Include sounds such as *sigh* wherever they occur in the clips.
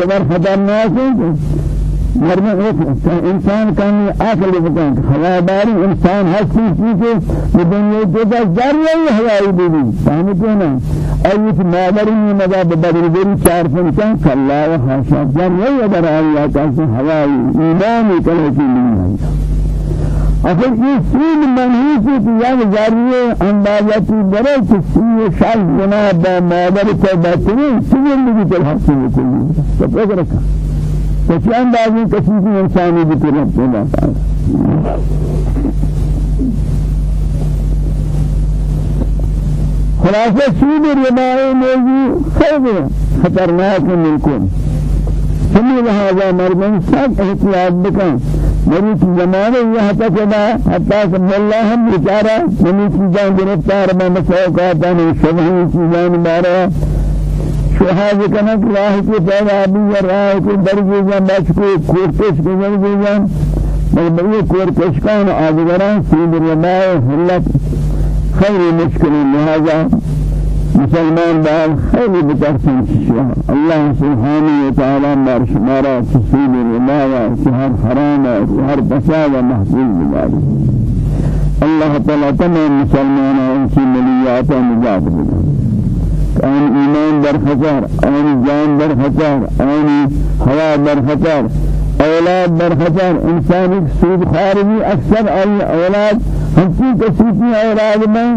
قدر خطرناک ہے مرد انسان کانی عقل بکن خلاباری انسان ہستی چیزے دنیا جگہ ذریعہ ہی ہوائی بھی بھی فهمتے نا ایت مادری میں مدى بدر بری چار فنکان کلا و حاشا اصل یہ سین منحوس ہے کہ یعنی جاری اندازتی برے کہ سی شال جناب مادر کو بچنے سین بھی چل حاصل کوئی تو فکر رکھا۔ تو کیا اندازی کسی کی انسانی بھی کرنا پیدا خلاصہ سود ربائی موضوع خیلی خطرناک ملکون سمی لہذا مردم سب احتیاط بکن۔ میری زمانے یہاں تک ہے حتیٰ کہ اللہ ہم بیچارہ میری چیزیں گرفتار میں مسوقات ہیں شبہی چیزیں بارا شہاد کنک راہ کی پیدا بھی یا راہ کی درجی یا بچ کو کورتش کو درجی یا بل یہ کورتش کان آدگران سید رمائے حلت خیر مشکل لہذا مسلمان بال خیلی بترسن شيء الله سبحانه وتعالى مار شمارا تسيب الرماية شهر حرام شهر بساوة محفوظ بذلك الله تعالى تمام مسلمان انسي مليات نجات بذلك آن ایمان در خطر آن جان در خطر آن هوا در خطر أولاد در خطر انسان سود خارجی اکثر أولاد ہمسی کسی کی أولاد میں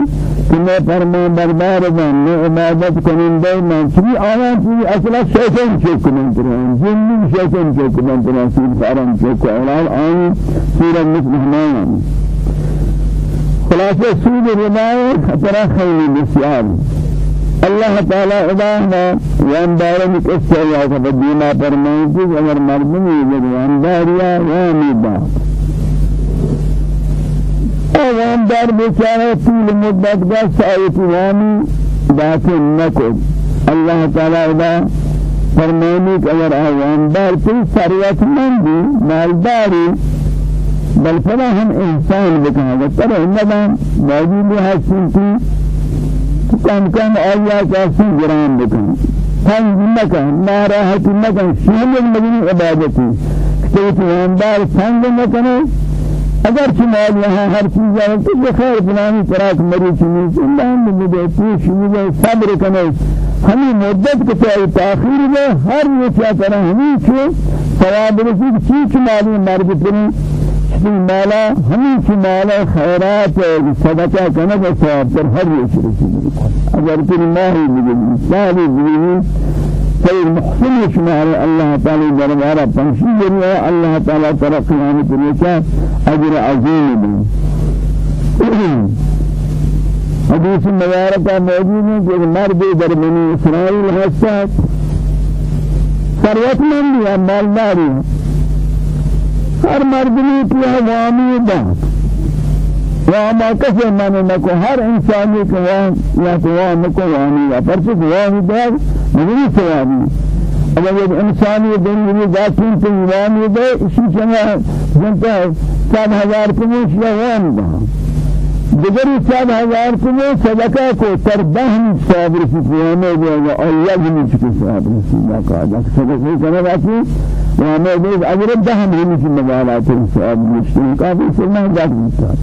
میں فرمان بردار بن میں عبادت کنندے میں آیان چلی أصلا شیطان چوک من ترہن جنی شیطان چوک من ترہن سید فارم چوک أولاد آنی سورہ مثل ہمان خلاصہ سود ربائے خطرہ خیلی بسیار. اللہ تعالی ادانا وان دارن قصہ یا تبدیما فرمائیں کہ اگر مردمی دا وان دار بیچارہ طول مدت کا سایت وانی داخل نکو اللہ تعالی ادا فرمائیں کہ اگر وان دار تو ثروت مندی مالداری بل فلا ہم انسان بکنا ترى الندم موجود ہے سنتی کم کم آیا کاسی گرام بکن. تنگ مکن ناراحت مکن. شامل مدنی عبادتی. کتوت ایمدار تنگ مکنه اگر چمال یہاں ہر چیز ہے تو بخیر فلانی طرح مری چیز اللہ ہم مجھے پوچھ مجھے صبر کنے ہمیں مدت کے تائی تأخیر میں ہر یہ کیا کریں ہمیں چھو ثواب رسید چیز مالی مرد پریں کی مالا؟ ہمیں کی مالا؟ خیرات صدقہ کرنا کا ثواب پر ہر ایک رسول اگر تیری ماہی مجھے مثالی زمین خیر محسن شمار اللہ تعالی دربارہ دنیا اللہ تعالی ترقی آنے کے لیے أجر عظیم بھی حدیث مبارکہ موجود ہے کہ مرد در بنی حسد ثروت مند ہے مالداری ہر مردمی کی عوامی بات وما کسی من نکو ہر انسانی کو وام یا تو وام کو وامی یا پرچک وامی دار مجھے سوامی اگر یہ انسانی دنگلی ذاتین تو وامی دے اسی چنہ جنتا سات ہزار کمیش یا وام دا دیگری سات ہزار کمیش صدقہ کو تردہم صابر سی قیامے دے گا اور یجنی چکے صابر سی باقا جا صدقہ کرنے باقی وامے دے اگر دہم ہمی سی مبالات صابر. مشتری کافی سرمہ جاک مستاد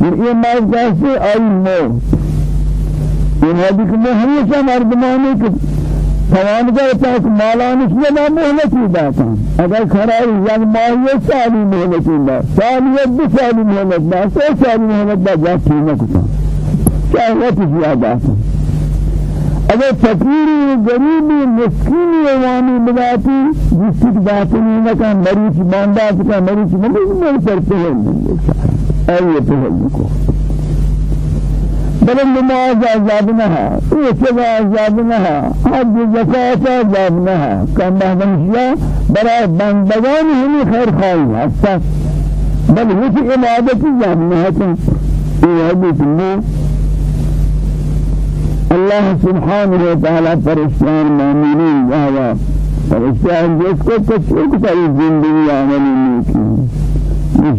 یہ مرد کیسے آئی مو. یہ حدیث میں ہمیشہ مردمانی کہ تمام کا تاک مالانش میں نہ محنتی داتا اگر خراب یک ماہی سالی محنتی دا سالی دو سالی محنت دا سو سالی محنت دا جاتی نہ کتا چاہے وقت زیادہ اگر فقیری غریبی مسکینی عوامی بداتی جس کی باتیں نہ کہا مریض باندھا کا مریض مریض نہیں کرتے ہیں أي تهلكوا بل النماز عذابناها وكذا عذابناها حد زكاة عذابناها كما بنشيا برا بندگان هم خير خاي حتى بل وفي عبادة عذابناها في حديث الله الله سبحانه وتعالى فرشتان مؤمنين جاوا فرشتان جس کو کچھ ایک ساری زندگی عملی نہیں کی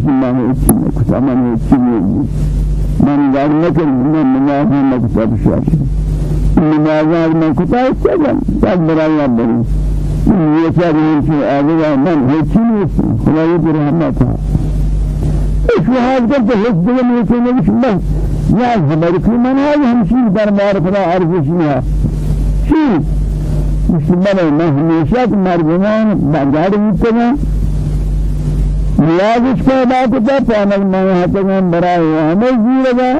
من اچھی کتا من اچھی من نکل من مکتب شاش نماز من چگن تک برای بری یہ چاہ رہی کہ آگے من اس حال کر تو حس دل میں کہ نہیں بس خبر کی من ہے ہم چیز دربار خدا عرض ہے چیز مسلمان میں ہمیشہ مردمان بازار ہوتے نیازش پیدا کتا پانک میں ہاتھیں برائے ہمیں زیرگا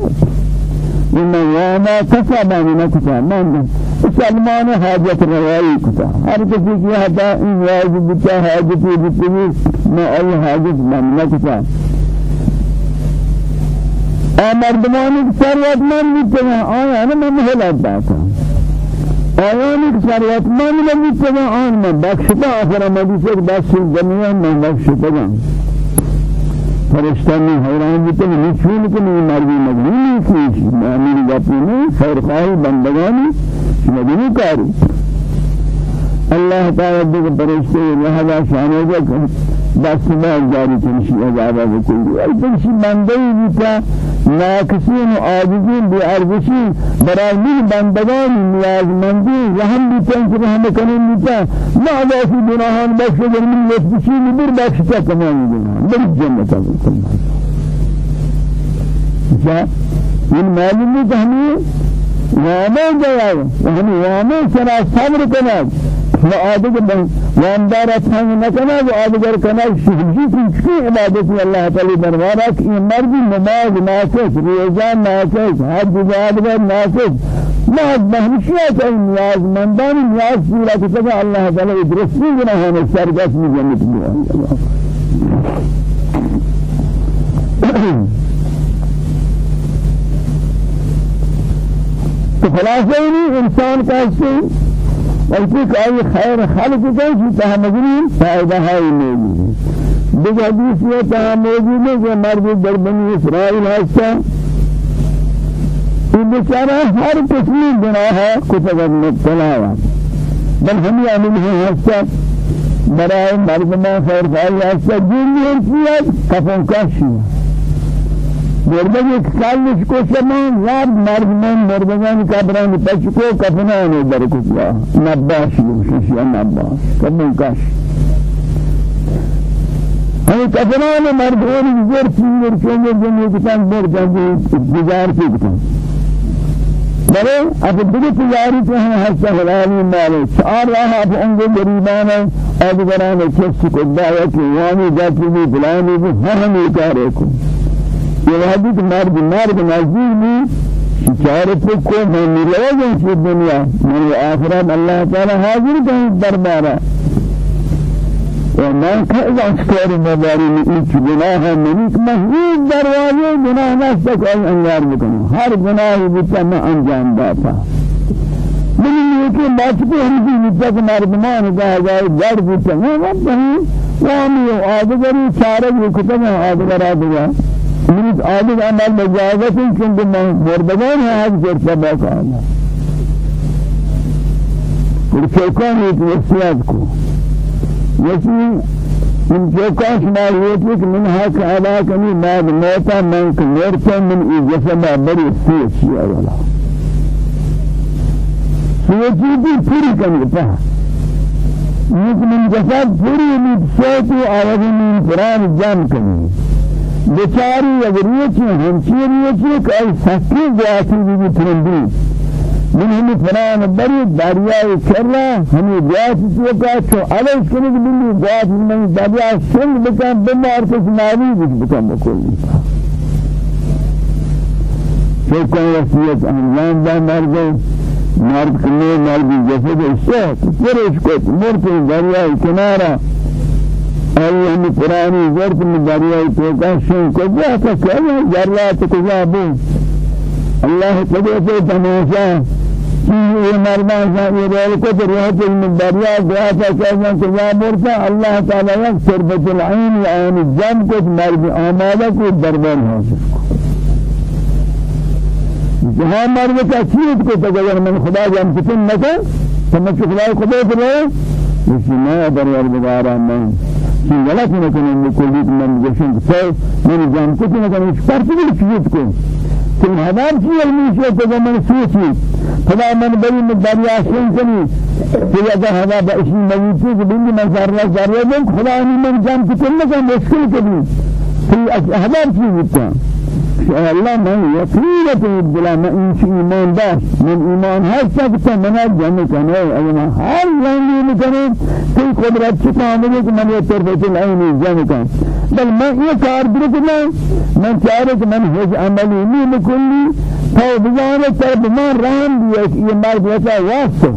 إن وأنا كسبا من كتا من سلمان حاجت روائی کتا ہر کسی کی حدا ان واجب بتا حاجتی بتی ما أي حاجت من نکتا مردمانی ثروت من بیتے ہیں آیا نا میں محلت داتا که ثروت من بیتے ہیں آن میں بخشتا آخر مدیسے بخش جمعیان میں بخشتا گا فرشتہ میں حیران بیتے ہیں نچون کنی مردی مجنونی کیش مامین گپی میں خیر خواہی بندگانی مدنی کاری. اللہ تعالی دیکھ فرشتے لہذا شانے جا بس ما جاری تنشی عذابہ بکلی ای تنشی بندگی بیتا ناکسین و عاجزین بی ارزشین برای من بندگان نیازمندی رحم بیتن که رحم کنین بیتا. ما عذابی گناهان بخش در من لطفشین بر بخشتا کمانی گناهان. بر جنتا بکن جا این معلوم ہے کہ ہمیں وامے گیا ہے ہمیں وامے سرا صبر کرنا و آدگر واندار اتھانگ نکنا و آدگر کنا شہجی کی عبادت اللہ تعالی دربارہ کہ یہ مرد نماز ناسک ریزان ناسک حج جادگر ناسک ناز بہنشیت ای نیاز مندان نیاز پورا کتگا اللہ تعالی درستی گناہاں سرگس میں جنت میں تو خلاصہ انسان کا بلکہ کہ خیر خلق کا جو تہمگرین فائدہ ہے نہیں دیگر حدیث یہ تہا موجود ہے کہ مرد در بنی اسرائیل ہستا یہ بیچارہ ہر قسم گناہ ہے کتب مبتلا ہے بل ہم عامل ہیں ہستا برائے مردمان خیر خواہی ہستا جن انسیت کفن کشی مردگی کالش کو شمان یاد مردمان مردگان کبران پچکو کفنان در کتلا نباش بوشش یا نباش. کبون کش. ہمیں کفنان مردگان زیر چینگر چونگر جنگی کتان بر جنگی گزار کی کتان بلے اب دیگه تجاری تو ہیں ہستا حلالی مالے چار راہ اب انگو گریبان آدگران کسی کو دعوی کی وانی جاتی بھی بلانی بھی ہم ہم کارے کو یہ حدیث مرد مرد نزدیک بھی چار کو میں ملے گا اس دنیا میری آخرت اللہ تعالی حاضر کہیں دربارہ ومن كذا اشكار مباري من گناہ منك محمود دروازے گناہ نستک ای انگار بکنو ہر گناہ بیتا میں انجام داتا من کو ہم بھی بیتا کہ مردمان کا جائے گڑ بیتا وہ وقت ہیں وامی آدگری چارے بکتا ہے آدگر آدگر من عادت عمل مجازت چونکہ مردگان ہے آج پر سبا کانا اور چوکان ایک وصیت کو. یسی من چوکان شمار ہوتی کہ من حق علا کنی بعد موتا من کنورتا من ای جسد بری سیت شیئا والا سیتی بھی پوری کنی پا. یک من جسد پوری من سیتی آوازی من قرآن جام کنی. بیچاری اگر یہ چیز ہمشیر یہ چیز کہ ای سکی جاتی بھی ترندی. من ہمی فنان بری دریائی کرلا ہمی جاتی چیزا چھو علیش کنی کہ بلی جاتی من دریا سنگ بکن بمار کس ناوی بک بکن بکلی چھو کن وصیت انجام دا مرد مرد کنے مرد جسد اشتاک پرش کت مرد دریائی کنارا أي هم قرآن زرت من دریای توقع شن کجا کا کیا ذرات کجا بو الله سے تماشا۔ یہ سے یہ رول کو روحت من دریا دعا کا کجا مرتا۔ اللہ تعالی یک شربت العين عین الجم کو مرد آمادہ کو دربان من خدا جان کتن نہ تو میں خدا خدا کرے اس میں میں۔ چی غلط نکنه میکنید من گوشم تو من جان کو نکنه فرقی چیز کو تم هدار چی علمی شد تو من سوچی خدا من بری من دریا سن کنی. کہ اگر ہوا باشی موجود کہ بندی من ذرہ ذرہ دیں خدا نے من کی کل کا مشکل کبھی پھر ہدار چی ہوتا الله من يقينة بلا ما إنش إيمان داش من إيمان هسه كتا من الجنة كنا أيما حال لاني مكنا كل قدرت شكامل من يترفع العين الجنة كان بل ما يكار بركنا من شارك من هج عملي من كل. تو بجانب طرف ما رام بيش إيمان بيشا واسو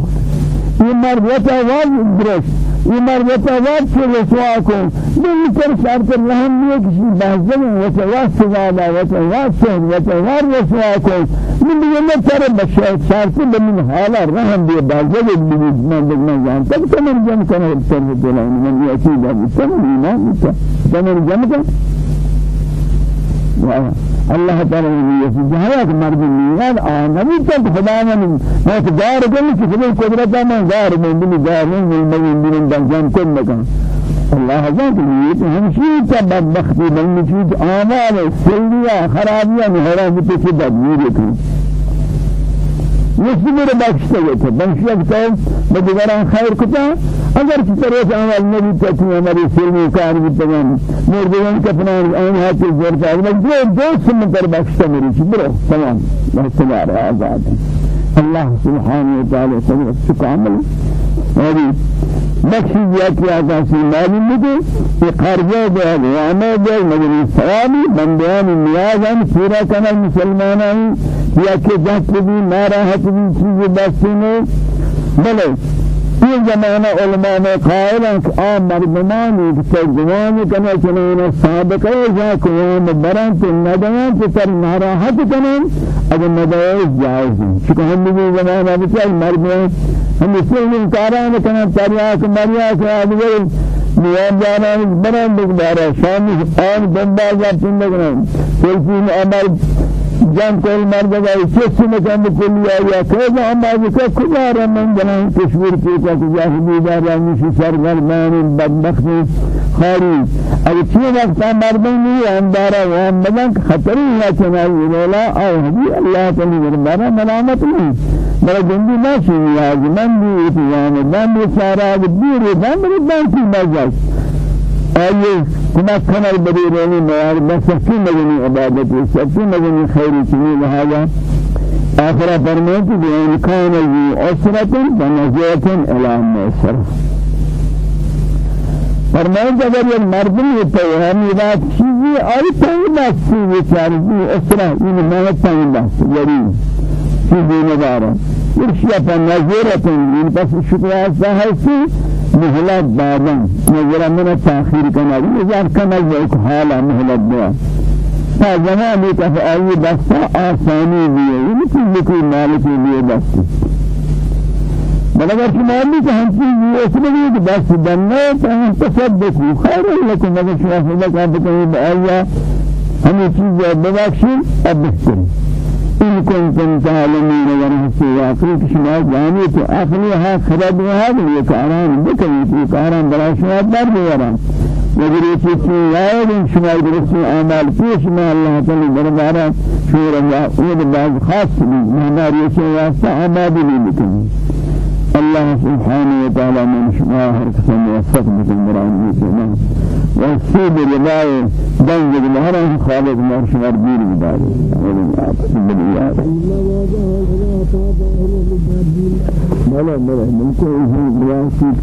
إيمان بيشا واس درست یہ مربوطہ وقت سے رسوا کو دل پر شرط رحم نہیں کسی بازن وتواس زیادہ وتواس وتوار رسوا کو من یہ ترى بشرط شرط من حالا رحم بھی بازن بھی من من جان تک تمام جن کرنے پر دلائیں من چیز ہے تمام ایمان تمام جن کا الله تعالى يسوع جهاد مرد ميلاد آنبي تك خدا من ما تجار كل كفر قدرت ما جار من بني جار من من من دنجان كل مكان. الله ذات لي هم شيء تبختي بل نشيد آمال خرابيا نهرا بتشدد ميركم نسبی میره بخشته گیته بخشیت که به دیگران خیر کتا؟ اگر کی طرف عمل نبی تکی ہماری سلمی کار بیتگان مردگان کفنان آن ہاتی زورتا ہے جو دوست من در بخشته میری چی برو تمام. بہتگار آزاد. اللہ سبحانه وتعالی صبر شکامل اور بخشی دیا کہ آقاسی معلوم مدے کہ قرضہ دیا وعمہ دیا مجلی سوامی بندیان نیازان پورا کنا مسلمانان یا کہ جہت بھی ناراحت بھی چیز میں بلے یہ زمانہ علماء میں قائل ہیں کہ آم مردمانی کہ جوانی کنا چنین صادق ہے جا قوام بران تو ندیان تو سر ناراحت کنن اگر ندیان جائز ہیں چکہ ہم بھی زمانہ بچائی مردمان ہم اس لیے انکاران کنن تریاک مریاک آدھگر نیام جانا بران بگدارا شامی آن دنبازا پندگنن کلفین عمل جان کل مرد گئی کسی مکان کلی آیا کجا ہم آج کا کجا رمن جنان تصویر کی کا کجا حبیبا رانی سی سرگرمان بدبخت خاری اگر چی وقت مردم نہیں اندارا وہاں مدن خطری ہے چنائی رولا آئے حبی اللہ تعالی مرمارا ملامت نہیں مرا جندی ناشی نیاز من بھی اتیان بھی سارا دیر من بھی بانکی مجاز آئیے کما کنال بدی رونی میار بسکی مگنی عبادتی سکی مگنی خیری چنی لہذا آخرہ فرمائتی بین کان ذی عسرت بنزیت الام میسر فرمائتی اگر یک مردم ہے ہمی بات چیزی آئی تایی بات چیزی ذی عسرہ این محت تایی بات یری چیزی ندارا یک پر نظیرت این پس شکر آسا ہے مهلت دادن نظر من تأخیر کنا نظر کنا یک حالا مهلت دیا تا زمانی که آئی دستا آسانی دیئے یہ کل کوئی مالکی دیئے دستی بل اگر شمالی کہ ہم چیز یہ اس میں کہ دست دننے تو ہم تصدقو خیر لکم اگر شما فضل کا بکنی بآیا ہمیں چیز ببخشی اب بہتری إن كنتم تعلمين ورهسي واقعي شما جاني تو أخلي ها خرد وهذا يكاران بكي في كاران بلا شما وگر یہ چیز یاد إن شما درست اعمال پیش میں اللہ تعالی دربارہ شور اللہ وہ بعض خاص مہمان یہ سے واسطہ آباد بھی لکنی الله سبحانه وتعالى من شما هر قسم وفق بالمران مثلنا والسيد رضاي دنج المهر خالد مر شما بير بداري بالإياد بلا بلا من كل شيء براسيد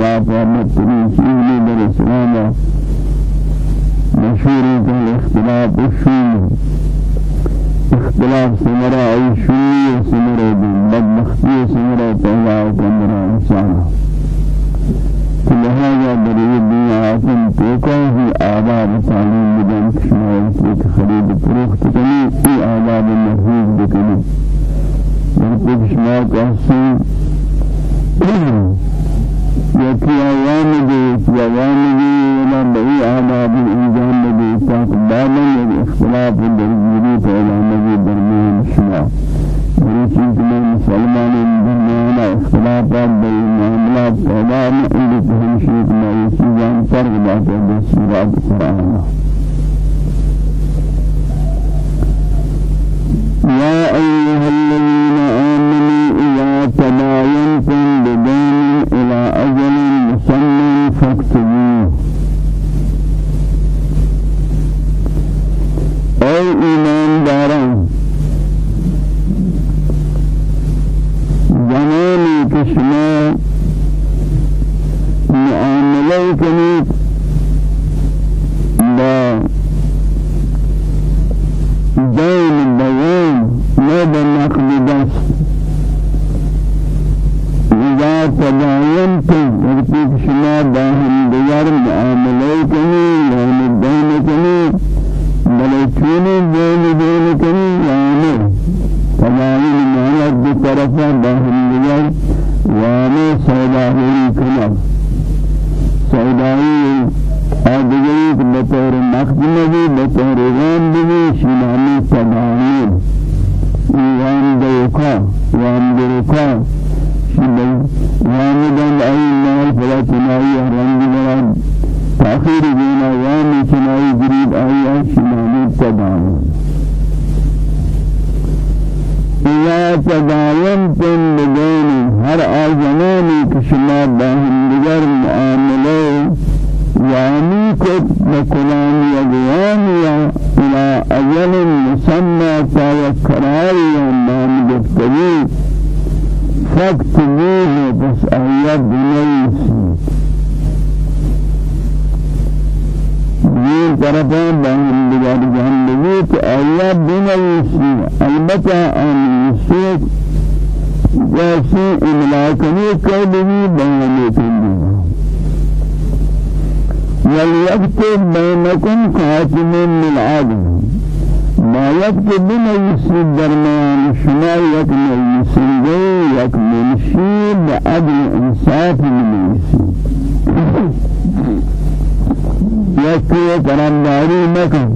اختلاف و مطلوب چیزی در اسلام مشهور ہے اختلاف الشون اختلاف سمرا ای شونی سمرا بدبختی سمرا پیدا کمرا انسان لهذا بريد الدنيا آسم توقع في آباب تعليم بدن كشمال تلك خريب فروخ تكني في آباب المحفوظ بكني من كشمال كحسن يكي أيام دي أيام دي ولا بأي آباب الإنجام دي تاك بابا الاختلاف الدرجيري فإلى مجيد درمين الشمال بری چیز میں مسلمان دنیا اختلافات بین معاملات پیدا میں ان کو ہمشیت میں یہ چیزاں فرق بات ہے بسورات قرآن يا أيها الذين آمنوا إذا تباينتم بدين إلى سوداهی آدگری که بطور نقد نبی بطور غام بی شنامی تمامی وان دوکا وان دوکا شنامی وان دن ای مال فلا تنائی رنگ مراد تأخیر دینا وان چنائی گریب آئی شنامی تمامی إذا تداينتم بدين هر آزماني كشما باهم كت بكلام يدوانيا إلى أجل مسمى تذكراري وما مجفتري فاكتبوه بس آيات بنيسي دین طرفان باہم دیگر جہنمی کہ آیا بنا یسی البتہ آن یسیت جیسے املاکنی قلبی بیانی وليكتب بينكم خاتم من عدل ما يكتب بنا يسي درمان شما يكمل يسي يكمل شيء بعدل انصاف من يسي یکی قرآنداری مکن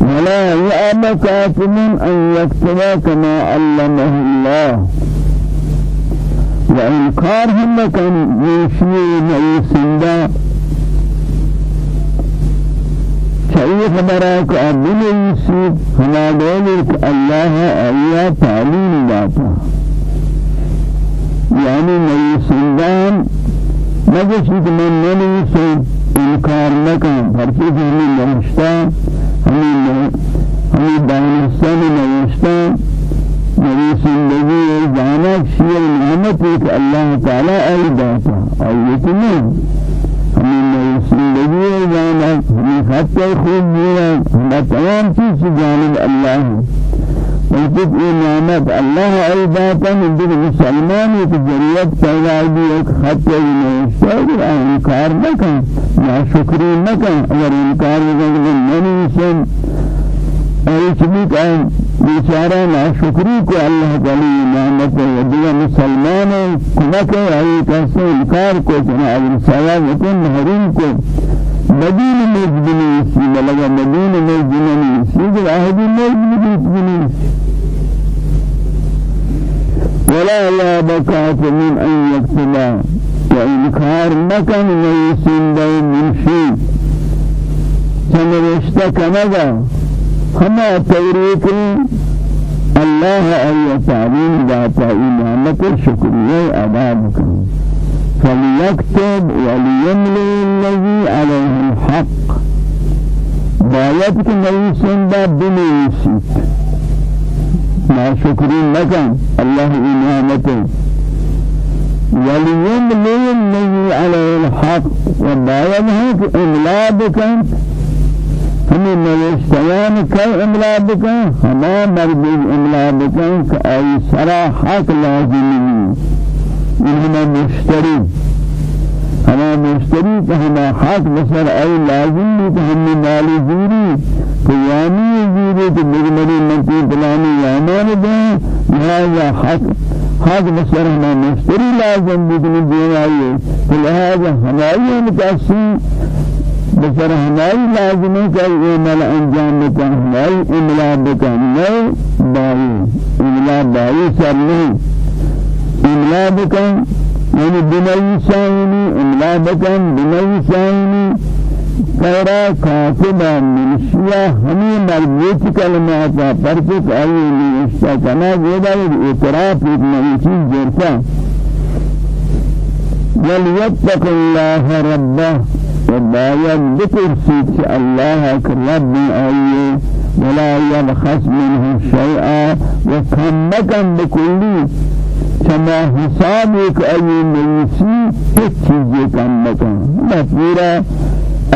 ولا يأب كاتم أن يكتب كما علمه الله. وإنكار هم كان يشير ويسندا شيء خبرك أبن يسيب فلا دولك الله أيها تعليم ذاته يعني نيسندان مگر چیز من نہیں سے انکار کریں ہر چیز کنا کہ املا بکن ہما مرد املا بکن کہ ای سرا حق لازمی انہما مشتری۔ ہما مشتری کہ ہما حق بسر ای لازمی کہ ہمیں مالی زیری قیامی زیری کہ مجمری منتی بلانی یامان دیں۔ لہذا حق حق بسر ہما مشتری لازم بکنی دینائی لہذا ہمائی متاثر بسر ہماری لازمی کا عمل انجام کا ہماری املا بکن. نئے بائی املا بائی سر نہیں املا بکن یعنی بنائی سائنی املا بکن بنائی سائنی قیرا کاتبا منشیا ہمیں مربوط کلمات پرچک آئی نوشتا کنا گودا اعتراف ایک نئی چیز وليتق الله ربه وباید بترسید که الله رب آیه ولا يبخس منه شيئا وكمكن بكل كما حسابك أي چیزی کم بکن مفورا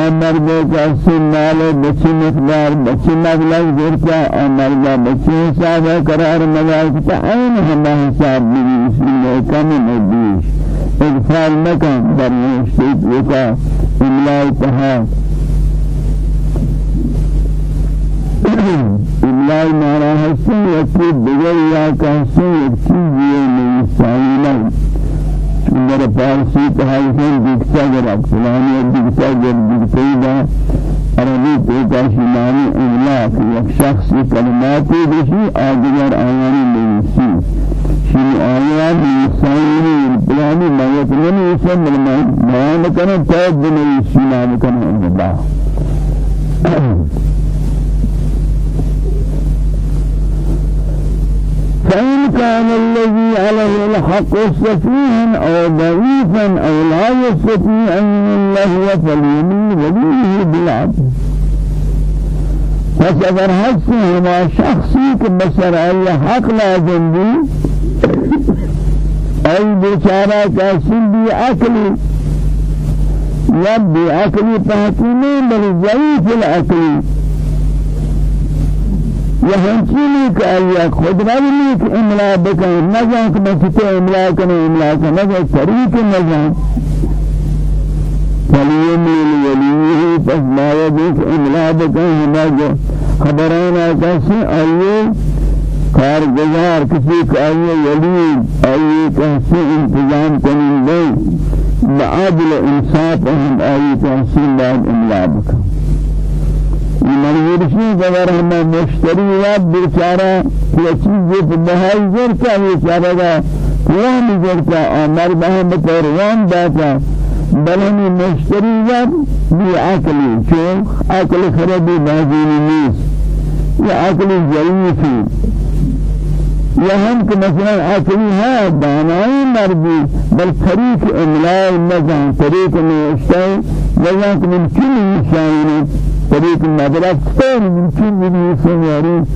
أمر کا سنال بچی مقدار بچی مبلغ ذرتا أمر کا بچی حساب قرار مدار کتا این حساب بھی اغفال مکن در مشتیت وکا املائی تہا املائی مارا حسن یکی بگر یا کہ حسن یک چیز یہ نہیں سائلہ در فارسی تحریفین دیکھتا گر فلانی دیکھتا گر دیکھتا دا عربی پیتا شمانی املاک یک شخص کلماتی بشی آدگر آیانی نیسی نمیسن ملمان بیان کنن تاید نیسی نام کنن اللہ فإن كان الذي عليه الحق سفيها أو ضعيفا أو لا يستطيع أن الله فليمن وليه بالعدل. بس اگر حسی ما شخصی که بسر ای حق لازم بھی ای بیچارہ کسی بھی عقلی یا بھی عقلی پاکی بل ضعیف العقلی که آیا خود را نیک املا بکن نجان که مسیط املا کنه املا کنه نجان طریق نجان فلیمیل ولیه پس باید ایک املا کارگزار کسی کا آئیے ولی آئیے کسی انتظام کنندے بعادل انصاف اہم آئیے کسی بعد املا بکن. شيء اگر ہم مشتری یا بیچارہ یہ چیز بہائی زرتا ہے بیچارہ کا قرآن زرتا أمر بہم قرآن داتا بل ہم مشتری یا بی عقلی چون عقل خرابی بازینی نیست. یا عقل ضعیفی ہم کہ مثلا عقلی ہے دانائی مردی بل طریق املاء نظام طریق نوشتائی ویاں کہ ممکن نشانی طريق المدرسة ممكن من يسمعون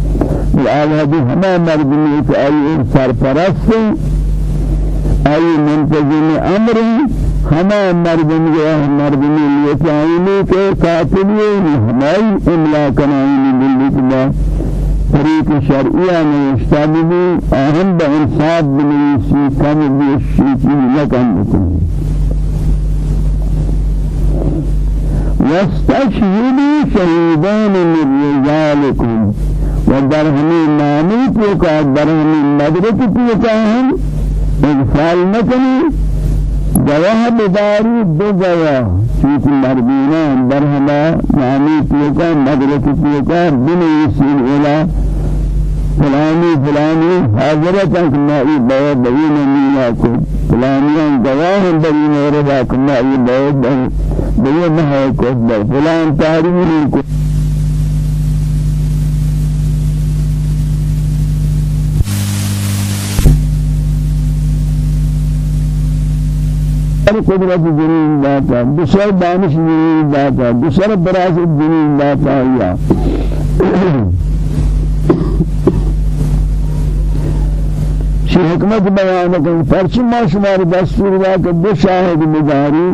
الآلهة هما مردمية أي سرپرست أي منتظم أمر هما مردمية مردمي ليتعيني کے قاتلين ہمائی املا کنائنی الله طريق شرعية من أهم بإنصاب بنيسي كم بيشيكي لكم واستشهدوا شهيدان من رجالكم ودرهمي نامي توقع درهمي مدرك توقع هم اغفال نکنی. توقع مدرک توقع بنی سیل اولا فلانی فلانی حاضرت ہیں کہ میں یہ بہت بڑی نمینا کو. فلانی گواہ بڑی میرے با کہ میں یہ بہت بڑی نہ کو. فلان تاریخ کو. قدرت جنین داتا دوسر دانش جنین داتا دوسر براز جنین داتا یا. شی حکمت بیان کن پرچی ما شمار دستور دا کہ دو شاہد مداری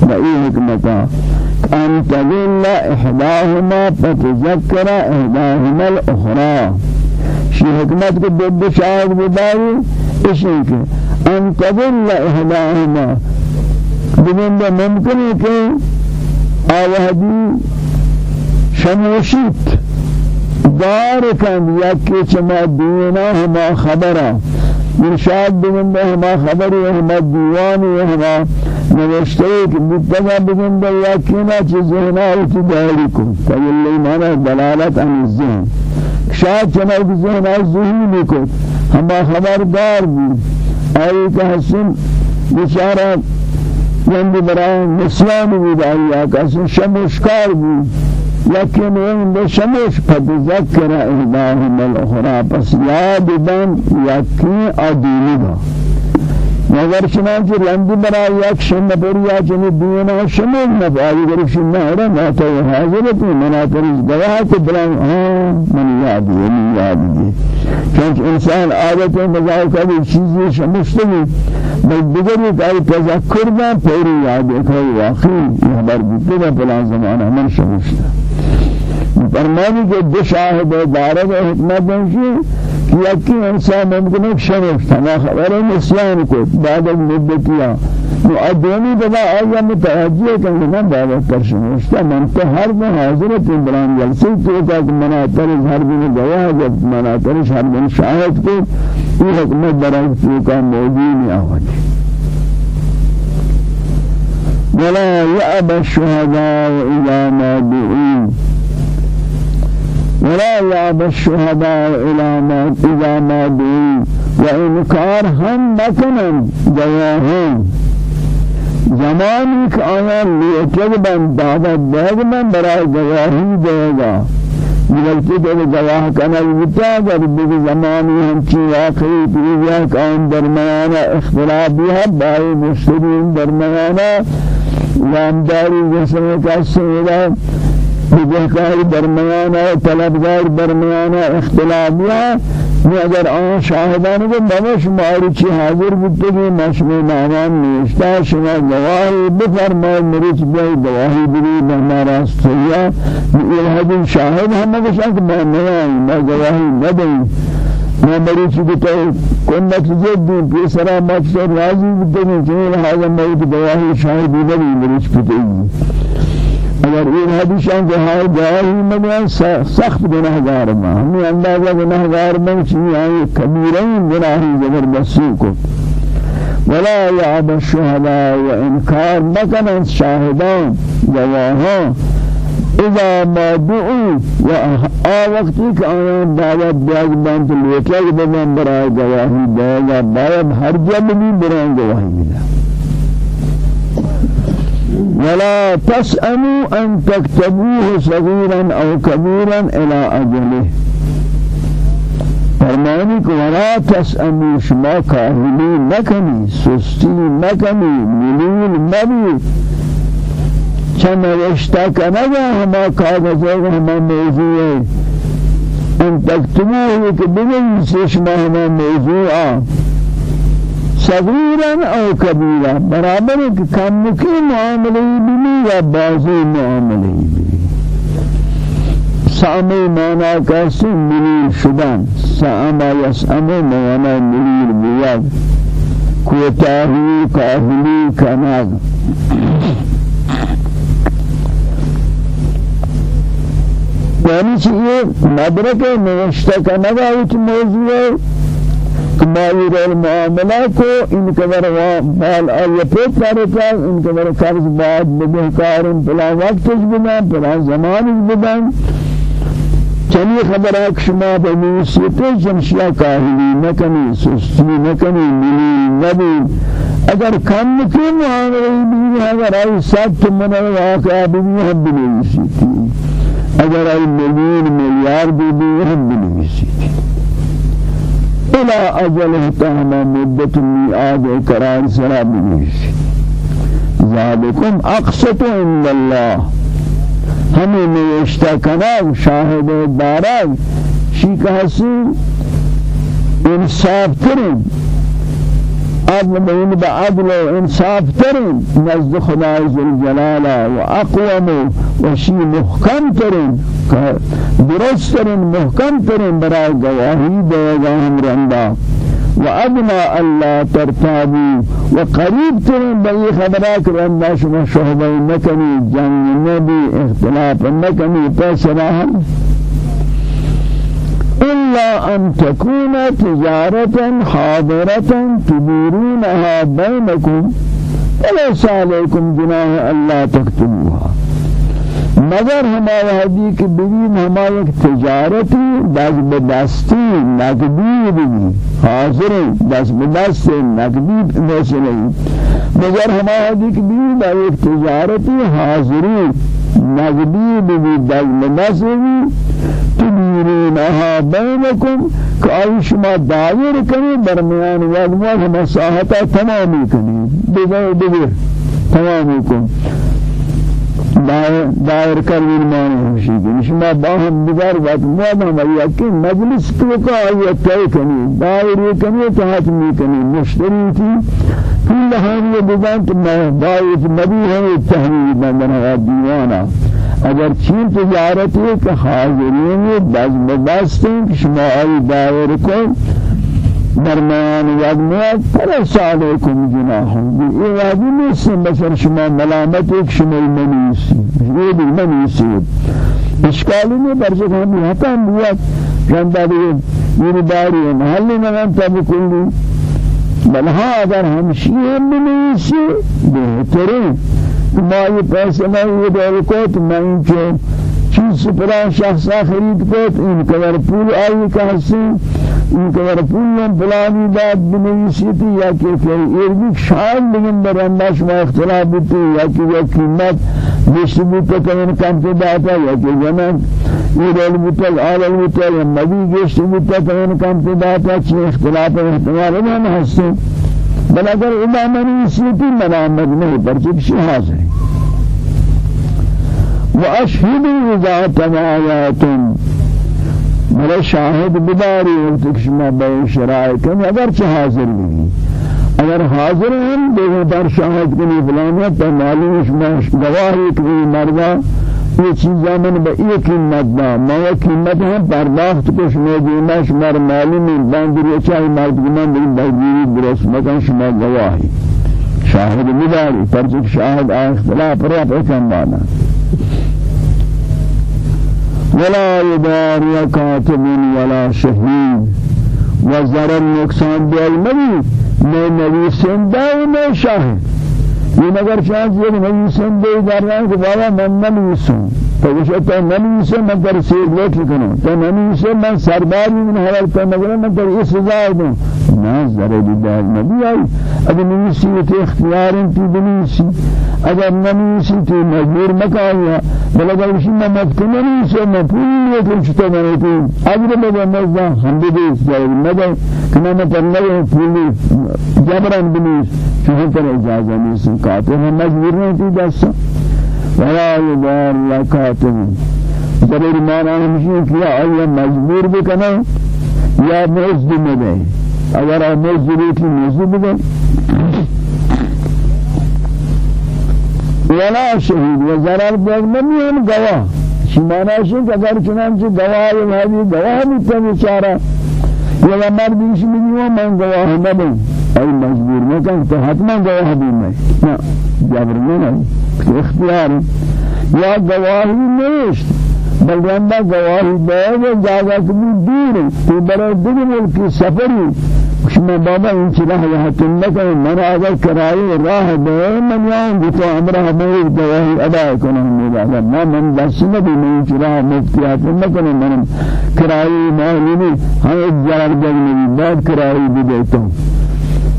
بئی حکمتا. ان تذل احداهما فتذكر احداهما الاخرى. شی حکمت کو دو شاہد مداری اشی کہ ان تذل احداهما بگن ممکن ہے کہ آوہدی شموشیت دار کن یکی چما دینا ہما خبرہ ارشاد بگن ہما خبری ہما دیوانی ہما نوشتے کہ متجا بگن یکی نا چیز ذہنا اتداری کن. فیلی مانا دلالت عن الذہن شاید چما ذہنا ذہنی کن ہما خبردار بھی آئی کہ حسن یندی برای نسیان بھی داری آکا شمشکار بھی لكن عند شمس فتذكر إحداهما الأخرى پس یاد بن یکی آدینی مگر چنانچه لندی برای یک شن نپریا چنی دینا شمول نفعالی گرف شن نهره ناتا و حاضرتی مناتریز گواه که بلان ها من یادی من یادی چونچ انسان عادت مزاق کبھی چیزی شمشتگی بل دیگری کاری تذکر با پوری یادی کئی واقعی یہ خبر بیتے با فلان زمانہ من شمشتا فرمانی کہ دو شاہد دارد حکمت کہ یکی انسان ممکن ہے شرف تما خبر نسیان کو. بعد مدتیا. نو ادونی دبا آیا متوجہ کہ میں دعوت کر شمشتا من تو ہر دن حاضرت بران جلسی تو کہ منا تر ہر دن گواہ جب منا تر ہر دن شاہد کو. یہ حکمت برای تو کا موجود آوت ولا يأبى الشهداء إلى ما دعوا ولا يعب الشهداء إلى ما إذا ما دعوا وإنكار هم مكنا جواهون زمانی که آیان لیکل بند دعوت من برای گواهی دیگا بلکہ کہ گواہ کنل بتا اگر بھی زمانی ہم چی واقعی پییا کان درمیان اختلاف ہے بائی مشترین درمیان وامداری جسم کا سیدہ بجهکار درمیان ہے طلبگار درمیان ہے اختلافیاں میں اگر آن شاہدان کو نمش ماری چی حاضر بودتے کہ مشمع نامان نیشتا شما گواہی بفرمائے مریچ بیائی گواہی بری بہمارا سیا یہ حدیث شاہد ہم نگشان کہ میں نیائی میں گواہی ندئی میں مریچ بتا کنت زد دی پیسرا مچھر راضی بودتے کہ چنین حاضر موت گواہی شاہد بری مریچ بتا اگر این حدیثان که های جایی مگن سخت گناهگار ما. ہمیں اندازہ گناهگار من چیزی آئی کبیرین گناہی زبردستی کو ولا يعب الشهداء وإنكار مكان شاهدان جواهان إذا ما دعوا وآ وقتی کہ آیان دعوت بیاج بانت لیکل بمن برای گواہی دے باید ہر جب بھی برای گواہی ملا ولا تسأموا أن تكتبوه صغيرا أو كبيرا إلى أجله. فرمانی ولا تسأموا شما کاهلی نکنی سستی نکنی ملیل مبی. چند نوشتا کنگا ہما کاغذ ہما موضوع ہے ان تکتبوه کہ بگن شما ہما صغيرا أو كبيرا برابر كم مكي معامله بني يا بازي معامله بني سامي مانا كاسي منير شدان ساما يسأمي مانا منير بياد کوتاهی کاهلی کناغ یعنی چیئے مدرک نوشتہ کناغا ایت موضوع ہے مایر المعاملہ کو ان بر مال آیا پیٹ کرتا ان بر قرض بعد بدہکار پلا وقت بدن پلا زمان بدن چنی خبر ہے کہ شما بنوسیتے جمشیا کاہلی نکنی سستی نکنی ملی نبی اگر کم کی معاملی بھی اگر آئی سات من واقعہ بھی ہم بنوسیتی اگر آئی ملین ملیار بھی ہم بنوسیتی إلى أجل تام مدت میعاد قرار سرا بنوسیتی ذالکم أقسط عند الله. ہمیں نوشتہ کناب شاہد دارد شیک حسی انصاف ترین. عدل بین بعدل و انصاف ترین. نزد خدای ذوالجلال و اقوم و شی درست ترین محکم ترین برای گواهی دیگا ہم رندا وأدنى ألا ترتابوا وقريب ترين بأي خبرات رندا شما شهبه نكني جنگ نبي اختلاف نكني تسراها إلا أن تكون تجارة حاضرة تديرونها بينكم فليس عليكم جناح ألا تكتبوها مگر ہما وحدی کی بگین ہما ایک تجارتی دست بدستی نقدی بگی حاضر دست بدستی نقدی مسئلہ مگر ہما وحدی کی بگین ایک تجارتی حاضری نقدی بگی دست بدستی تدیرونها بینکم کہ آئی شما دائر کنی درمیان وقت ہما ساحتا تمامی کنی بگر بگر تمامی کنی دائر کرنے مانے ہمشی کہ شما باہم دیگر وقت مواد ہم یکی مجلس کو کا آیت تے کنی دائر کنی تو حتمی کنی. مشتری تھی کل یہ دیدن کہ میں دائر نبی ہے تحمیل بندن دیوانا. اگر چین تجارت ہے کہ حاضرین بز مبستیں کہ شما آئی دائر کو درمیان یادمیات فلس علیکم جناحهم یہ وادی نیستن بسر شما ملامت ایک شما منیسی یہ بھی منیسی اشکالی نہیں برچک ہم یہاں ہم بیاد جنبا دیئے یہ داری محلی نمان تب کلی بل ہاں اگر ہم شیئے منیسی بہترین ما یہ پیسے میں یہ دور کو تو میں چیز پران شخصا خرید کو ان قدر پول آئی کا حسین این که پولم فلانی داد بنویسیتی یا که ایربی شاید بگن در انداز ما اختلاف بودی یا که یک قیمت بیشتر بودتا کمین کم تو داتا یا که جنن ایرال بودتا آلال بودتا یا مدی گشت بودتا کمین کم تو داتا چی اختلاف احتمال هم هستن بل اگر ادا منویسیتی منامد نہیں پرچه بشی حاضر وأشهدوا إذا تماياتم میرا شاہد بداری وقت شما بے شرائط ہیں اگر چه حاضر بھی اگر حاضر ہیں دیگر در شاہد کنی فلانا تو معلوم شما گواہی کہ مردا. یہ چیزاں من با یہ قیمت دا ما یہ قیمت ہم پرداخت کو شما دینا شما معلوم ہے باندری چاہی مرد گمان دیگر بہگیری درست مکان شما گواہی شاہد بداری. پرچک شاہد اختلاف پر اپنے مانا ولا يدار كاتب ولا شهيد. وزر النقصان بالمبي میں نبی سندہ میں شاہد. یہ مگر چانس یہ نبی سندہ در رہا کہ بابا من نبیسوں تو شاید نبی سے میں در سیر لیٹ لکنوں تو نبی سے میں سرداری من حلال پر مگر میں در اس سزا دوں نہ ذرے دیدار نبی آئی اگر نبی سی اختیار انتی بنی سی اگر نمیسی تو مجبور مکایا بل اگر اسی میں مفتن نمیسی میں پوری لیکن چھتا میں تو اگر مجھے مزدہ ہم بھی دیس جائے مدہ کنا میں پر نگے پوری جبران بنیس چوہن پر اجازہ کاتب ہم مجبور نہیں دستا ولا يدار لكاتب. جبیر مانا ہمشی کیا آیا مجبور بکنا یا مزد مدے اگر مزد بیتی مزد بدے ولا شهید و ضرر بیگ نمیان گواه. شمانا شد اگر چنانچه گواه هذه گواه میتن بیچاره یا مردیش میگه من گواه نبود ای مجبور نکن تو حتما گواه بیم نه جبر نه اختیار یا گواهی نیست بل رنده گواهی باید جاگه کبھی دور. تو برای دیگه ملکی سفری. شما بابا ان چرا یا تنك من اگر کرایه راه ده من یان تو امره به دواهی ادا کنم میلا ما من بس نبی من چرا مفتیات نکنم من کرایه مالی ہم دگ نہیں بعد کرایه بھی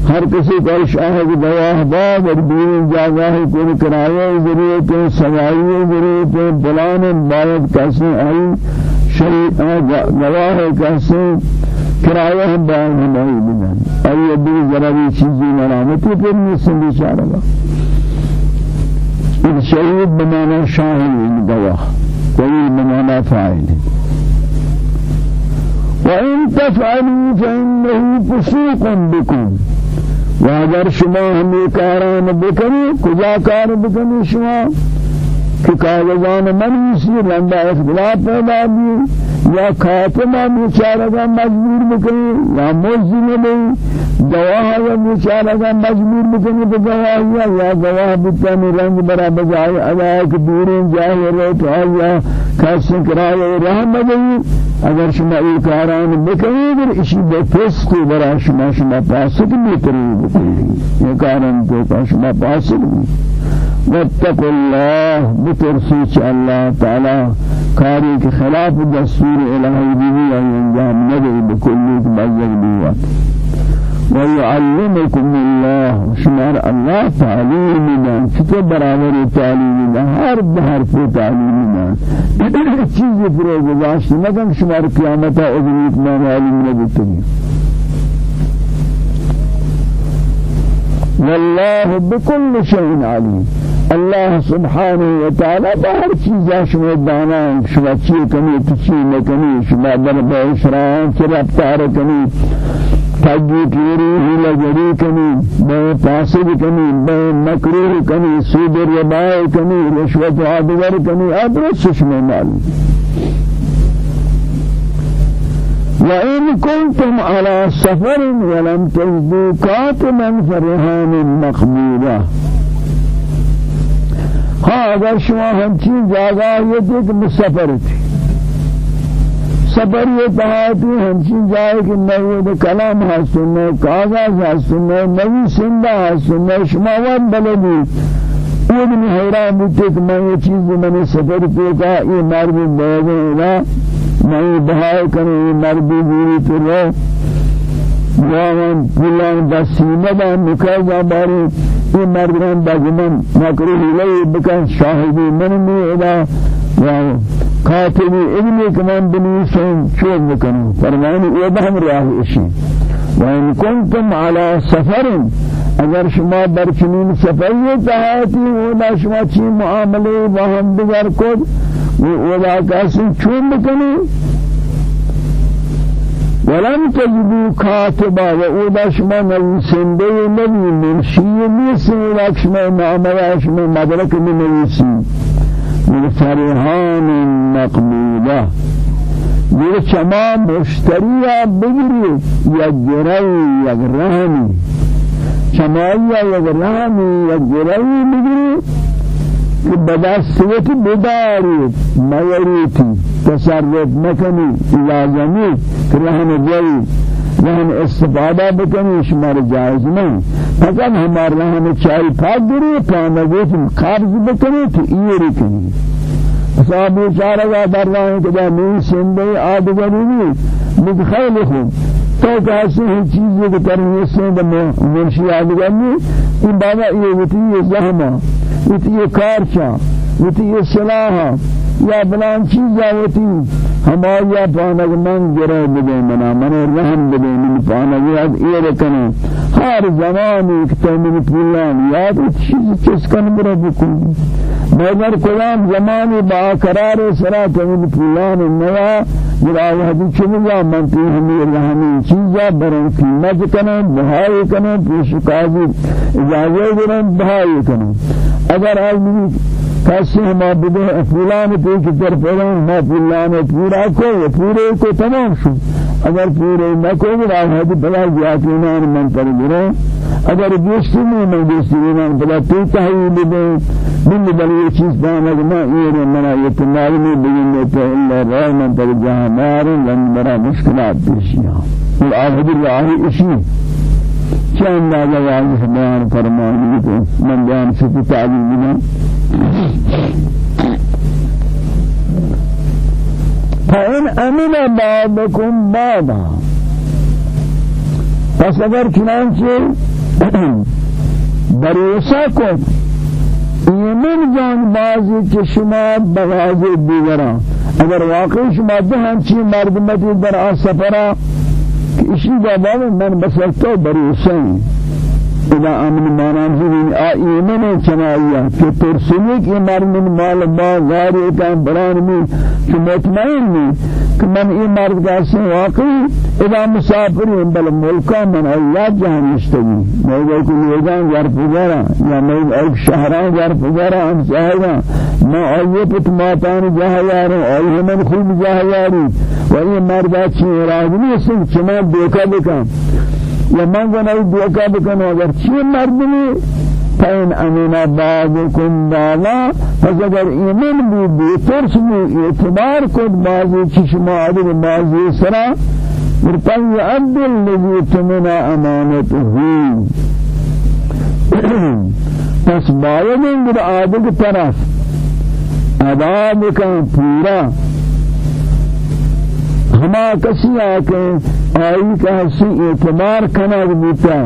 ہر کسی کا شاہد گواہ باب اور دین جاگہ ہے کوئی کرایہ ضرورت ہے سوائی ضرورت ہے بلان باید کیسے آئی شریع گواہ کیسے کرایہ ہم باید ہمائی بنان اور بھی ضروری چیزی مرامتی پھر نسل بیچارہ گا شہید بمانا شاہد گواہ کوئی بمانا فاعل وإن تفعلوا فإنه فسوق بكم۔ و اگر شما ہمی کاران بکنی کجا کار بکنی شما؟ کہ کاغذان منیسی لنڈا اختلاف پیدا بھی یا خاتمہ بیچارہ مجبور بکنی یا مزدین نہیں گواہ یا بیچارہ مجبور بکنی تو گواہ یا یا گواہ بکنی رنگ برا بجائے کہ دورین جائے روت آیا کسی کرائے رحم بگئی اگر شما ای کاران بکنی اگر اشی بے فسق برا شما شما پاسک بیتری بکنی یہ کاران تو شما پاسک بیتری واتقوا الله بترسيش الله تعالى. كاري کے خلاف دستور الہی بھی انجام نہ بكل بکل بيوات ويعلمكم الله شمار الله تعليمنا شتى برابر تعليمنا هر بهر في تعليمنا چیز پر گذاشت مگر شمار قیامت اذنیت میں معلوم نہ بتنی والله بكل شيء عليم. الله سبحانه وتعالى بهر چیزا شما دانا شما چی کنی تو چی نکنی شما در بشران چه رفتار کنی تاگی پیری ہیلا جری کنی بے فاسد کنی بے مکروه کنی سود ربای کنی رشوت عادگر کنی آدرس شما معلوم وإن كنتم على سفر ولم تجدوا كاتبا فرهان مقبولة. ہاں اگر شما ہمچی جاگا یہ دیکھ مسافر تھی سفر یہ تحاتی ہمچی جائے کہ نوید کلام حسن کاغذ حسن نوی سندہ حسن شما وان بلدی اود میں حیران بودتے کہ میں یہ چیز میں نے سفر پہ کہا یہ مرد بیگے نا میں یہ بہائے کریں یہ مرد بیوی تو رو. وان پلان دسیمه دا مکازا باری این مردان بجمن مکروه لی بکن شاهدی من میدا و کاتبی ابنی کمان بنیسن چون بکنو فرمانی أو بهم راه اشی و ان کنتم على سفر اگر شما بر چنین سفری تهاتی اولا شما چی معامله با هم دیگر کد و اولا کسی چون بکنی؟ ولم تجدوا كاتبا وأودا شما نویسنده نبی منشی نیست اودا شما نامه شما مدرک نویسی من فرحان مقبولة. دیر شما مشتری بگیری یا گرهی یا رهمی شما یا رهمی یا گرهی بگیری کہ بدستیت بداری تصرف مکنی لازمی کہ رہن جوی رہن استفادہ بکنی شمار جائز نہیں فقط ہمار رہن چاہی پاک گری پانگوت قرض بکنی تو ایری کنی. صاحب چارہ در رہن کہ نہیں سندے آدگری بھی مدخیل خوب. تو کیسے ہی چیزیں کہ کرنے سے منشی آدگری این بابا یہ ہے ہوتی ہے کارچا ہوتی ہے سلاحا یا بلان چیزا ہوتی ہماریا پانک من گرے بدے منا من رحم بدے من پانک یاد ایر کنے ہر زمان ایک تو من پولان یاد چیز چیز کن برا بکن۔ مگر کلام زمانی با قرار سرا من پولان نوا جلال حدیث چنگا منتی ہمیں رحمی چیزا برن قیمت کنن بہائی کنن پیش قاضی اجازه گرن بہائی کنن اگر آدمی کسی ہما بدے فلان پہ کی طرف پڑھیں ما فلان پورا کو پورے کو تمام شو اگر پورے نہ کو راہ ہے بلا جاتی نہ من پر گرے اگر دوستی میں میں دوستی میں بلا تو تحویل دے من بل یہ چیز دانا ما یہ منا یہ تمہاری میں بگن تو الا رائے من در جہاں مار لن برا مشکلات پیشیاں العهد الراہی اسی چند اندازہ واضح بیان فرمانی تو من بیان سے تعلیم بنا فإن أمن بعضكم بعضا پس اگر چنانچه بریسا کو ایمن جان بازی که شما بغازی دیگران اگر واقعی شما ده همچی مردمتی در آن اشی جواب من بسر تو بریسا إذا أمن مانام زمین آئیمن چنائیا کہ ترسلی کی مرمن مال با غاری کان بران می کہ مطمئن می. کہ من این مرد کا سے واقعی اذا مسافری بل ملکا من اللہ جہاں مشتگی. میں وہ کو لیجان گر پگارا یا میں ایک شہران گر پگارا ہم چاہیگا میں آئیے پت ماتان جہاں یاروں آئیے من خوب جہاں یاری و یہ مرد اچھی ارادنی سن چما دیکھا بکا یا من گناهی دوکا بکنو اگر چی مردمی فإن أمن بعضكم بعضا پس اگر ایمن بھی بیترس بھی اعتبار کد بعضی چشم عدد بعضی سرا مرتن يعد الذي تمنى امانته پس باید این در عادل طرف ادا بکن پورا۔ ہما کسی آکے آئی کا حسی اعتبار کنر بیتا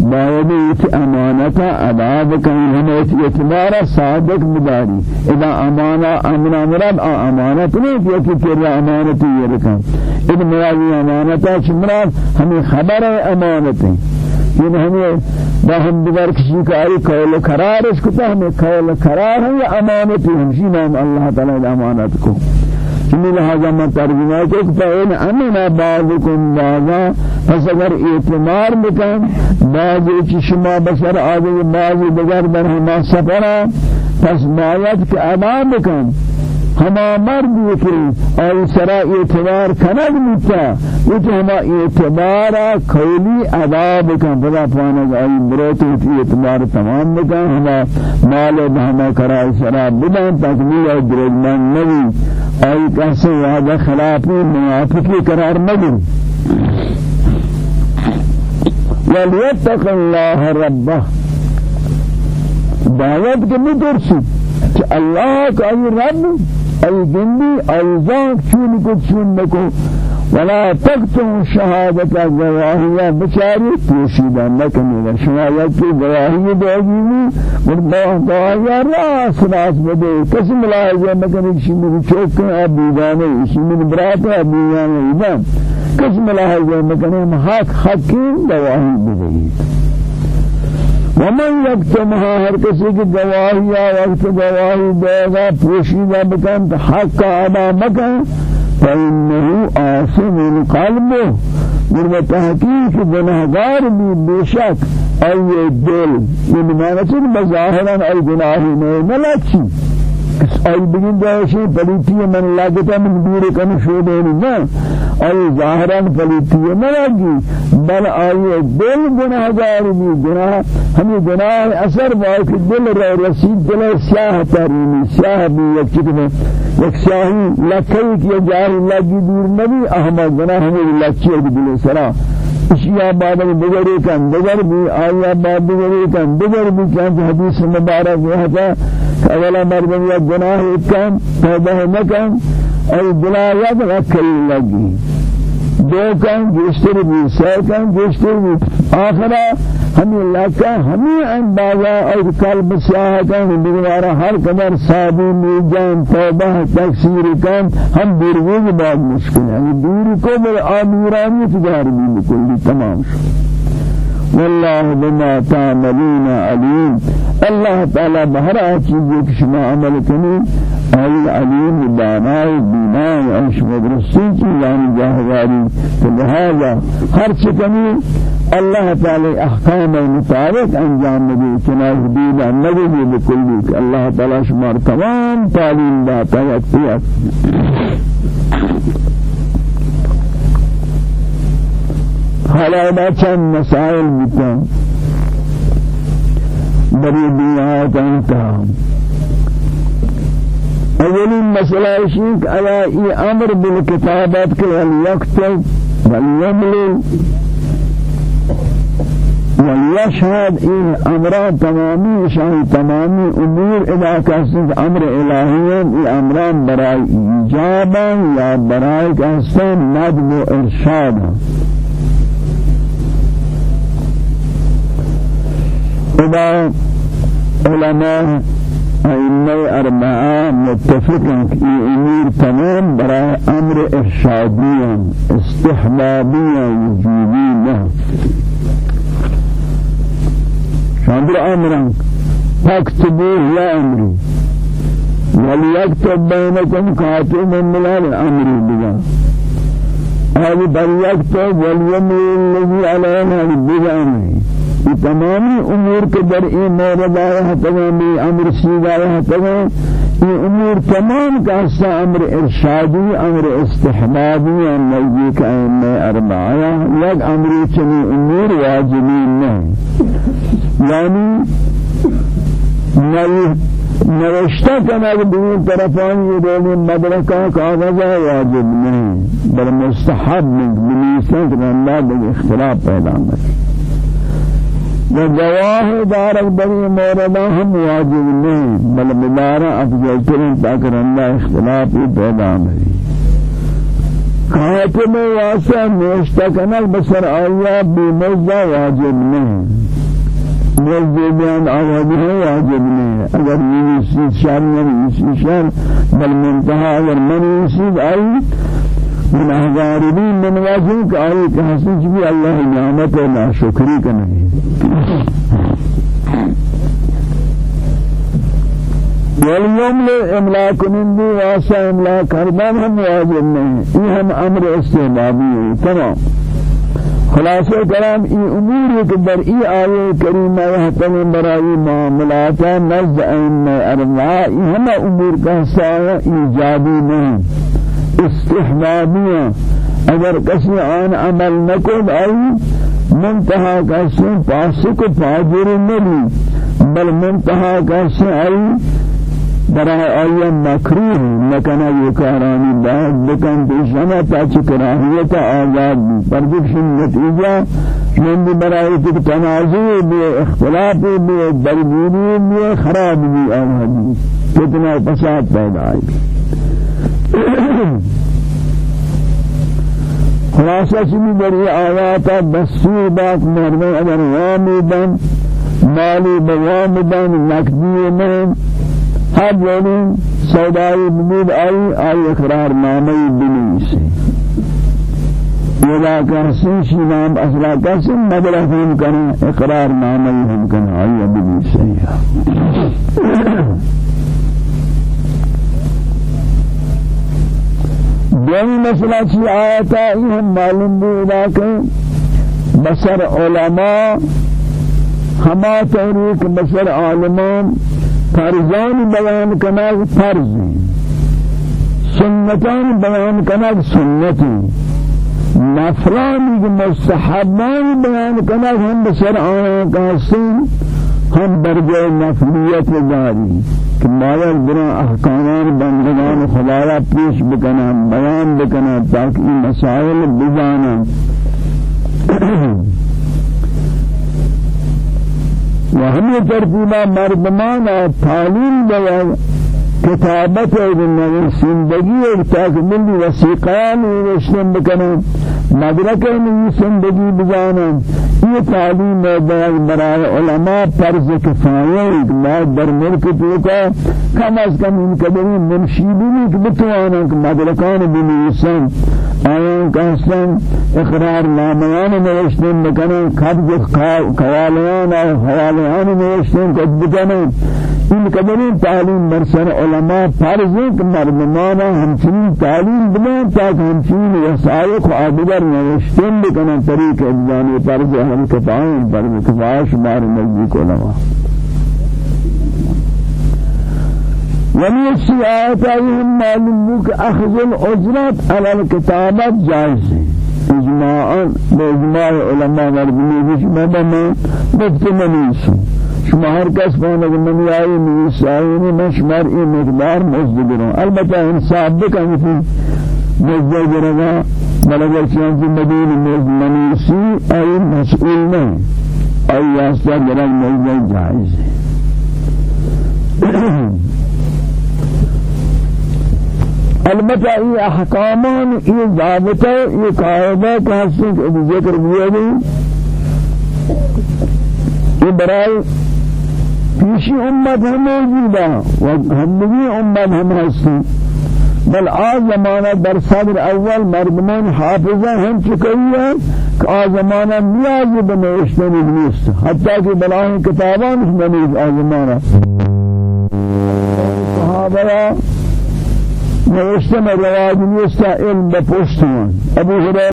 باید امانتا ادا بکن ہم ایت اعتبار صادق بداری اذا امانا امنا مراد امانت کہ کہ کر امانتی یہ رکھا۔ اذا مراد امانتا چمراد ہمیں خبر ہے امانت ہے۔ یہ ہمیں باہم دیگر کسی کاری قول قرار اس کو ہمیں قول قرار ہے یا امانت ہمشی نام اللہ تعالی امانت کو۔ چمی لہذا میں ترجمہ کو فإن أمن بعضكم بعضا پس اگر اعتمار بکن بعضی چی شما بسر آدھے بعضی بگر در ہما سفرہ پس باید کہ ادا بکن۔ ہما مرد کہ اور سرا اعتبار کنگ متا یہ تو ہما اعتبار قولی ادا بکن. بلا پانا گئی بروت اعتبار تمام بکن. ہما مال ہما کرا سرا بدن. تکمیل اور درجمان نبی. اور کیسے وعدہ خلافی منافقی قرار مگر وليتق الله ربه. دعوت کے مدرسی کہ اللہ کا رب ای جندی ای ذات چون کو چون نکو ولا تكتم شهادة الجواهية بشاري توشيدا نکنی شما یکی گواهی دیگی اور گواهی راس راس بده کسی ملاحظه نکنی شمی چوک ابیدانه شمی برات ابیدانه ایدان کسی ملاحظه نکنی حق حقی گواهی بده ومن يكتمها هر کسی کی گواہی یا وقت گواہی دے گا پوشیدہ بکن تو حق کا ادا مکن فإنه آثم القلب. من تحقیق گناہگار بھی بے شک ای دل من معنی چن بظاہرا ای گناہی میں ملچی ای بگن جایشی پلیتی من لگتا من دور کن شده نه ای ظاهرا پلیتی نلگی بل آئی دل گناہگار بھی گناہ ہمیں گناہ اثر باید کہ دل رو رسید دل سیاہ ترینی سیاہ بھی یک چکنے یک سیاہی لکی کی جاری لگی دور نبی. احمد گناہ ہمیں لکی دل سرا. اشیاء بعد دیگری کن دیگر بھی آیا بعد دیگری کن دیگر بھی کن حدیث مبارک یہ کہ أولا مردم یا گناہ کن توبہ نکن اور گناہ رکھل لگی دو کن گشتر بھی سہ کن گشتر بھی آخرہ ہمیں لکا ہمیں اندازہ اور قلب سیاہ کن دوبارہ ہر قدر صابون جان توبہ تکسیر کن ہم دروگ بعد مشکل. ہے دور کو بر آمورانی تجار بھی مکلی تمام شد. والله بما تعملون عليم. الله تعالى بهر چیز شما عمل کنی ای علیم دانای بینای عیش مدرسی کی یعنی جاہواری تو لہذا ہر چکنی اللہ تعالی احکام مطابق انجام دے چنانچہ حدود نبی بکلی کہ اللہ تعالی شما تمام تعلیم داتا ہے حالا دا چند مسائل بکن بری دنیا انتہا اولین مسئلہ شیخ علا ای أمر بالکتابت کے والیکتب والیملل وليشهد إن أمر تمامي شان تمامي أمور إذا كسب أمر إلهي الأمران براي إيجابا يا براي كسب ندب إرشادا إذا علماء أئمة أربعة متفقا في أمور تمام براي أمر إرشاديا استحبابيا وجوبيا شاندر أمرا فاكتبوه يا أمري وليكتب بينكم كاتب من ملال أمري بها هذه فليكتب وليمر الذي علينا بها أمري تمامی امور کے در این مورد آیا تمام أمر سیدھ آیا تمام یہ امور تمام کا حصہ أمر ارشادی أمر استحبابی نزدیک ائمہ اربعہ یک أمر چنی امور واجبین نہیں یعنی نوشتہ کہ دین طرفان یہ دونی مدرکہ کاغذ واجب نہیں بل مستحب من بنیسان کہ اللہ اختلاف پیدا نہیں وجواه دارك بني موردا هم واجب نہیں بل مدارا افضل ترین تاکر اللہ اختلاف پیدا نہیں۔ خاتم واسع مشتکنل بسر آیا بمزا واجب نہیں۔ مزد بیان ہے واجب نہیں۔ اگر یہ چیز شر نہیں شر بل منتہا اگر منی چیز آئی من أهزارين من آئی کہ حسن بھی اللہ نعمت و ناشکری کا نہیں واليوم لإملاء كنندي واسع إملاء كردان هم واجب نہیں یہ أمر استحبابی ہے. تمام. خلاصہ کلام ای امور کے در ای آیے کریمہ یحتم برائی معاملات نزد ائمہ اربعہ ہم امور کا حصہ ایجابی نہیں استحبابیاں اگر کسی آن عمل نکد آئی منتہا کسی پاسق و فاجر نبی. بل منتہا کسی آئی برای آیا مکروه نکنه یکارانی باید بکن پیشنه تا چه کراهیت آزاد بی. پر بکشن نتیجه شنی برای تک تنازع بی اختلاف بی برگیری بی خراب بی آزادی کتنا فساد پیدا آئی خلاصہ چمی بری آیاتا بسیر بات مردم اگر وامی بن مالی من ہر جنین سودائی بمید آئی آئی اقرار نامی بنی یلا کہسن شی نام أصلا کہسن مدرہ ہم اقرار نامی ہم کنا آئی بنی سے دومی مسئلہ چی آیتا ہی ہم معلوم بودا کہ بسر علماء ہما تحریک بسر عالمان فرزان بیان کناگ فرزی سنتان بیان کناگ سنتی نفرانی مستحبان بیان کناگ ہم بسر آیان کہستیں ہم درجہ نفلیت داری کہ مالا برا احکامان بندگان خدایا پیش بکنا بیان بکنا تاکہ مسائل بجانا و ہمیں ترتیبہ مردمانا تعلیم دیا کتابت زندگی ایک تاکملی وسیقان وشتن بکنا مدرکہ نہیں زندگی بجانا یہ تعلیم بیان برائے علماء فرض کفایہ بعد در ملک تو کم از کم ان کبھی منشیبی کہ بتوانا کہ مدرکان بنویسن آیان کہستن اقرار نامیان نوشتن بکنن قبض قوالیان و حوالیان نوشتن قد بکنن۔ ان کبھی تعلیم برسر علماء فرض ہے کہ مردمانا ہمچنین تعلیم بلان تاکہ ہمچنین وسائق و آدگر نوشتن بکنن طریق اجزانی فرض ہم کفائیں فرض کفایہ شمار نزدیک علماء ومن السيئات أيهم معلوم کہ أخذ الأجرة على الكتابات جائز ہے۔ اجماعا باجماع علماء مربوطی میں بما مفتمنیس شما هر کس پاند من یایی میسایی مشمر این مقدار مزد گرون البته انصاب بکن فی مزد گرگا بلگر چیانسی مدین مزد منیسی ای مسئول نہیں ای یاستا گرگ مزد جائز. *coughs* البته ای احکامان ای ضابطة ای قاعدة که هستن که ذکر بیادی. ای برای پیشی امت هم موجودا و همگی امت هم هستی بل آ زمانہ در صدر اول مردمان حافظہ ہم چکئی ہیں کہ آ زمانہ نیاز بنوشتنی نیست حتی کہ بلاہیں کتابان اس بنیز آ زمانہ۔ صحابہ نوشتن رواج نیست علم بپشتمان ابو هريره